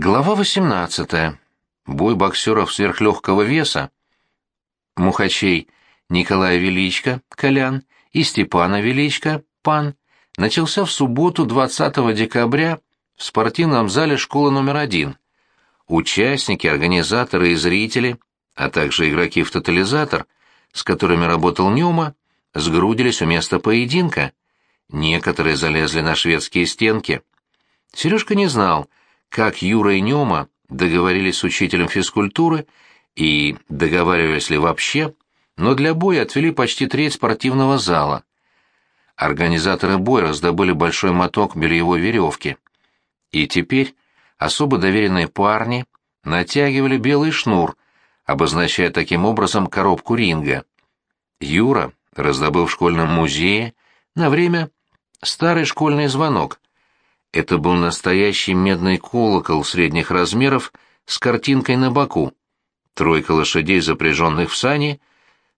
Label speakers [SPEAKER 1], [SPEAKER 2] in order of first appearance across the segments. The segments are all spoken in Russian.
[SPEAKER 1] Глава 18. Бой боксеров сверхлегкого веса. Мухачей Николая Величко, Колян, и Степана Величко, Пан, начался в субботу 20 декабря в спортивном зале школы номер один. Участники, организаторы и зрители, а также игроки в тотализатор, с которыми работал Нюма, сгрудились у места поединка. Некоторые залезли на шведские стенки. Сережка не знал, как Юра и Нема договорились с учителем физкультуры и договаривались ли вообще, но для боя отвели почти треть спортивного зала. Организаторы боя раздобыли большой моток бельевой веревки. И теперь особо доверенные парни натягивали белый шнур, обозначая таким образом коробку ринга. Юра раздобыл в школьном музее на время старый школьный звонок, это был настоящий медный колокол средних размеров с картинкой на боку. Тройка лошадей, запряженных в сани,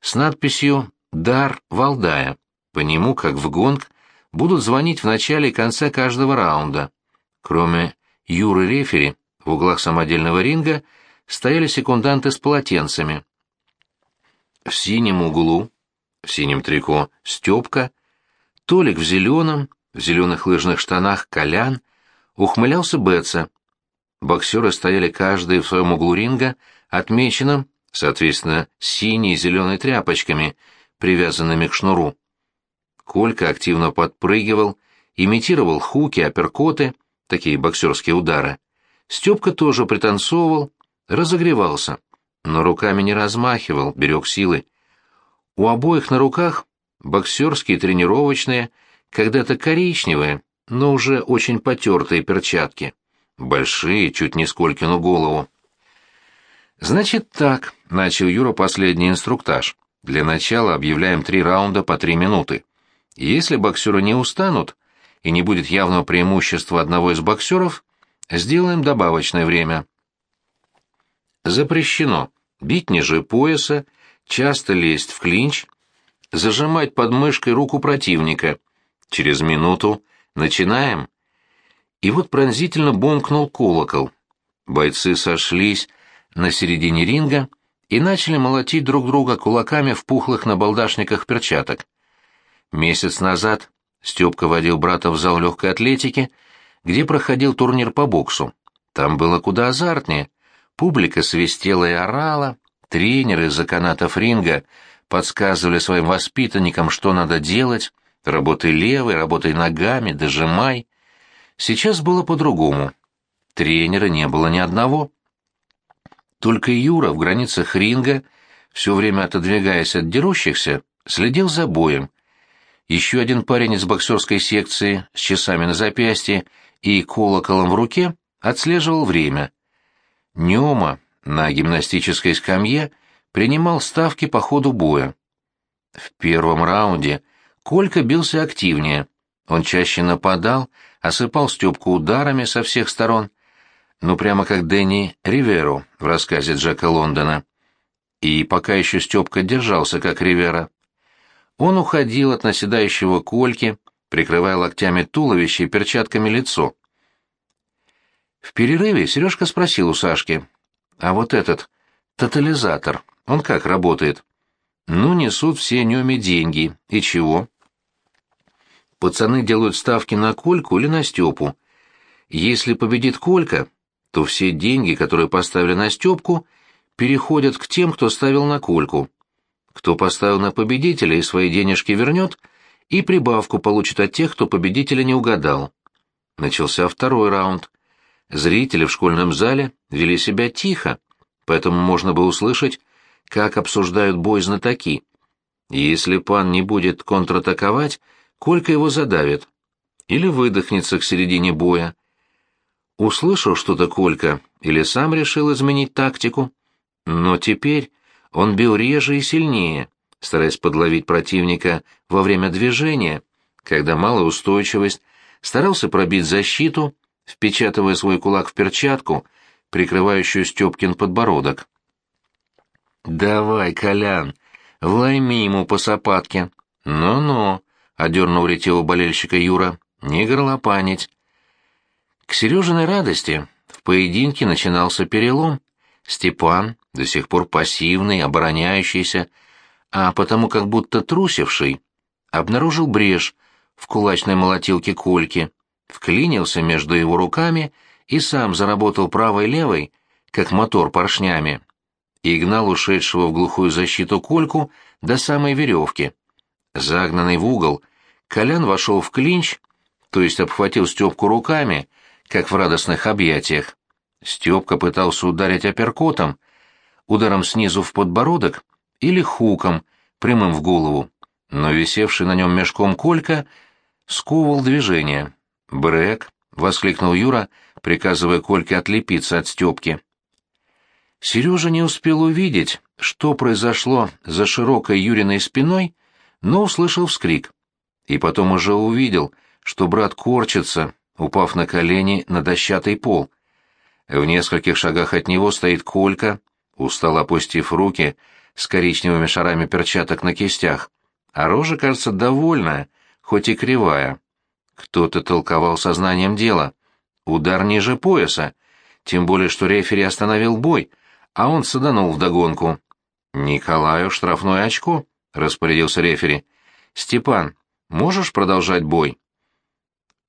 [SPEAKER 1] с надписью «Дар Валдая». По нему, как в гонг, будут звонить в начале и конце каждого раунда. Кроме Юры Рефери, в углах самодельного ринга стояли секунданты с полотенцами. В синем углу, в синем трико, Степка, Толик в зеленом, в зеленых лыжных штанах Колян, ухмылялся Бетса. Боксеры стояли каждый в своем углу ринга, отмеченным, соответственно, синей и зеленой тряпочками, привязанными к шнуру. Колька активно подпрыгивал, имитировал хуки, апперкоты, такие боксерские удары. Степка тоже пританцовывал, разогревался, но руками не размахивал, берег силы. У обоих на руках боксерские тренировочные – когда-то коричневые, но уже очень потертые перчатки. Большие, чуть не сколькину голову. «Значит так», — начал Юра последний инструктаж. «Для начала объявляем три раунда по три минуты. Если боксеры не устанут и не будет явного преимущества одного из боксеров, сделаем добавочное время». Запрещено бить ниже пояса, часто лезть в клинч, зажимать под мышкой руку противника — Через минуту начинаем. И вот пронзительно бомкнул колокол. Бойцы сошлись на середине ринга и начали молотить друг друга кулаками в пухлых набалдашниках перчаток. Месяц назад Степка водил брата в зал легкой атлетики, где проходил турнир по боксу. Там было куда азартнее. Публика свистела и орала, тренеры из-за канатов ринга подсказывали своим воспитанникам, что надо делать, Работай левой, работай ногами, дожимай. Сейчас было по-другому. Тренера не было ни одного. Только Юра в границах ринга, все время отодвигаясь от дерущихся, следил за боем. Еще один парень из боксерской секции с часами на запястье и колоколом в руке отслеживал время. Нема на гимнастической скамье принимал ставки по ходу боя. В первом раунде Колька бился активнее. Он чаще нападал, осыпал Степку ударами со всех сторон, ну прямо как Дэнни Риверу в рассказе Джека Лондона. И пока еще Степка держался как Ривера. Он уходил от наседающего Кольки, прикрывая локтями туловище и перчатками лицо. В перерыве Сережка спросил у Сашки, «А вот этот, тотализатор, он как работает?» Ну, несут все Неме деньги. И чего? Пацаны делают ставки на Кольку или на Степу. Если победит Колька, то все деньги, которые поставили на Степку, переходят к тем, кто ставил на Кольку. Кто поставил на победителя и свои денежки вернет, и прибавку получит от тех, кто победителя не угадал. Начался второй раунд. Зрители в школьном зале вели себя тихо, поэтому можно было услышать, как обсуждают бой знатоки. Если пан не будет контратаковать, Колька его задавит. Или выдохнется к середине боя. Услышал что-то Колька, или сам решил изменить тактику. Но теперь он бил реже и сильнее, стараясь подловить противника во время движения, когда малая устойчивость, старался пробить защиту, впечатывая свой кулак в перчатку, прикрывающую Степкин подбородок. «Давай, Колян, влайми ему по сапатке». «Ну-ну», — одернул ретивого болельщика Юра, — «не горлопанить». К Сережиной радости в поединке начинался перелом. Степан, до сих пор пассивный, обороняющийся, а потому как будто трусивший, обнаружил брешь в кулачной молотилке Кольки, вклинился между его руками и сам заработал правой-левой, как мотор поршнями, и гнал ушедшего в глухую защиту Кольку до самой веревки. Загнанный в угол, Колян вошел в клинч, то есть обхватил Степку руками, как в радостных объятиях. Степка пытался ударить апперкотом, ударом снизу в подбородок или хуком, прямым в голову, но висевший на нем мешком Колька сковывал движение. «Брэк!» — воскликнул Юра, приказывая Кольке отлепиться от Степки. Сережа не успел увидеть, что произошло за широкой Юриной спиной, но услышал вскрик. И потом уже увидел, что брат корчится, упав на колени на дощатый пол. В нескольких шагах от него стоит Колька, устало опустив руки с коричневыми шарами перчаток на кистях, а рожа, кажется, довольная, хоть и кривая. Кто-то толковал сознанием дела. Удар ниже пояса, тем более что рефери остановил бой, а он саданул вдогонку. «Николаю штрафное очко», — распорядился рефери. «Степан, можешь продолжать бой?»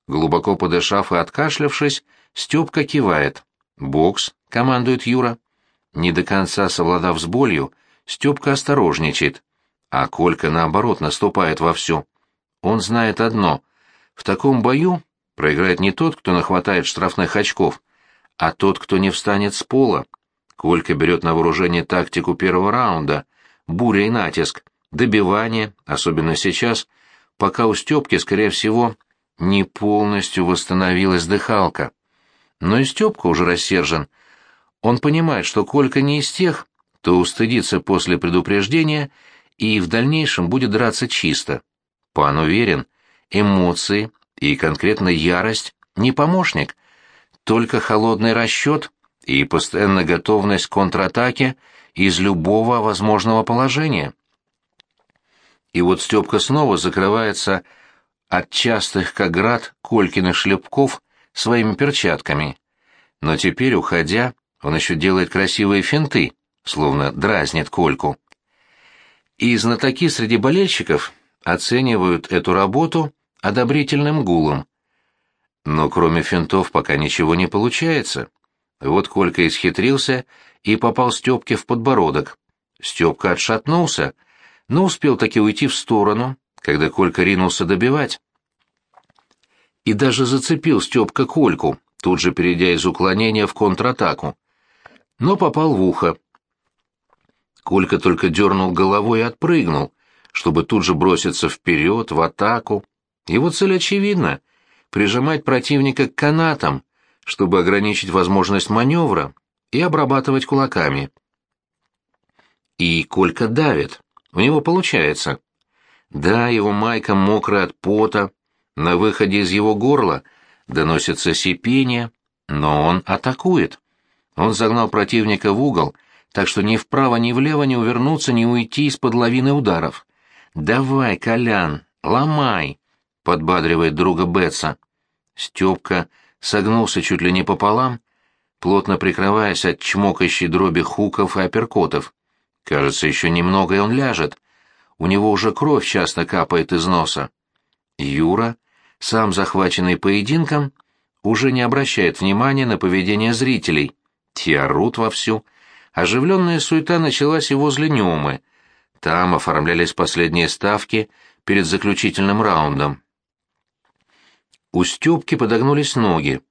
[SPEAKER 1] Глубоко подышав и откашлявшись, Степка кивает. «Бокс», — командует Юра. Не до конца совладав с болью, Степка осторожничает, а Колька, наоборот, наступает во все. Он знает одно — в таком бою проиграет не тот, кто нахватает штрафных очков, а тот, кто не встанет с пола. Колька берет на вооружение тактику первого раунда, буря и натиск, добивание, особенно сейчас, пока у Степки, скорее всего, не полностью восстановилась дыхалка. Но и Степка уже рассержен. Он понимает, что Колька не из тех, кто устыдится после предупреждения и в дальнейшем будет драться чисто. Пан уверен, эмоции и конкретно ярость не помощник, только холодный расчет и постоянная готовность к контратаке из любого возможного положения. И вот Степка снова закрывается от частых, как град, Колькиных шлепков своими перчатками. Но теперь, уходя, он еще делает красивые финты, словно дразнит Кольку. И знатоки среди болельщиков оценивают эту работу одобрительным гулом. Но кроме финтов пока ничего не получается. Вот Колька исхитрился и попал Степке в подбородок. Степка отшатнулся, но успел таки уйти в сторону, когда Колька ринулся добивать. И даже зацепил Степка Кольку, тут же перейдя из уклонения в контратаку. Но попал в ухо. Колька только дернул головой и отпрыгнул, чтобы тут же броситься вперед, в атаку. Его цель очевидна — прижимать противника к канатам, чтобы ограничить возможность маневра и обрабатывать кулаками. И Колька давит. У него получается. Да, его майка мокрая от пота, на выходе из его горла доносится сипение, но он атакует. Он загнал противника в угол, так что ни вправо, ни влево не увернуться, ни уйти из-под лавины ударов. «Давай, Колян, ломай!» — подбадривает друга Бетса. Степка согнулся чуть ли не пополам, плотно прикрываясь от чмокающей дроби хуков и апперкотов. Кажется, еще немного, и он ляжет. У него уже кровь часто капает из носа. Юра, сам захваченный поединком, уже не обращает внимания на поведение зрителей. Те орут вовсю. Оживленная суета началась и возле Нюмы. Там оформлялись последние ставки перед заключительным раундом. У Степки подогнулись ноги.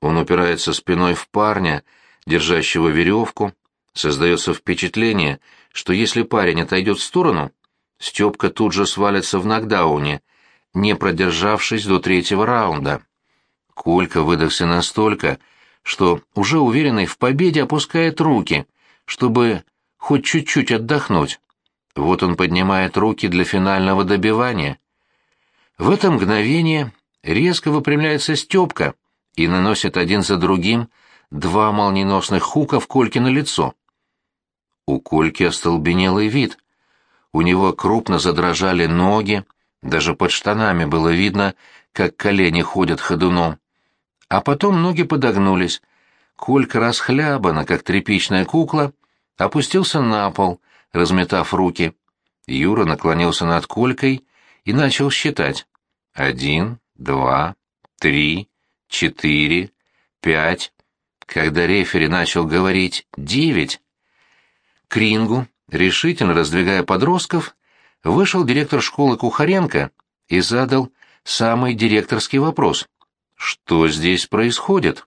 [SPEAKER 1] Он упирается спиной в парня, держащего веревку. Создается впечатление, что если парень отойдет в сторону, Степка тут же свалится в нокдауне, не продержавшись до третьего раунда. Колька выдохся настолько, что, уже уверенный в победе, опускает руки, чтобы хоть чуть-чуть отдохнуть. Вот он поднимает руки для финального добивания. В это мгновение резко выпрямляется Степка и наносит один за другим два молниеносных хука в Кольке на лицо. У Кольки остолбенелый вид. У него крупно задрожали ноги, даже под штанами было видно, как колени ходят ходуном. А потом ноги подогнулись. Колька расхлябана, как тряпичная кукла, опустился на пол, разметав руки. Юра наклонился над Колькой и начал считать. Один, два, три, четыре, пять. Когда рефери начал говорить «девять», к рингу, решительно раздвигая подростков, вышел директор школы Кухаренко и задал самый директорский вопрос. «Что здесь происходит?»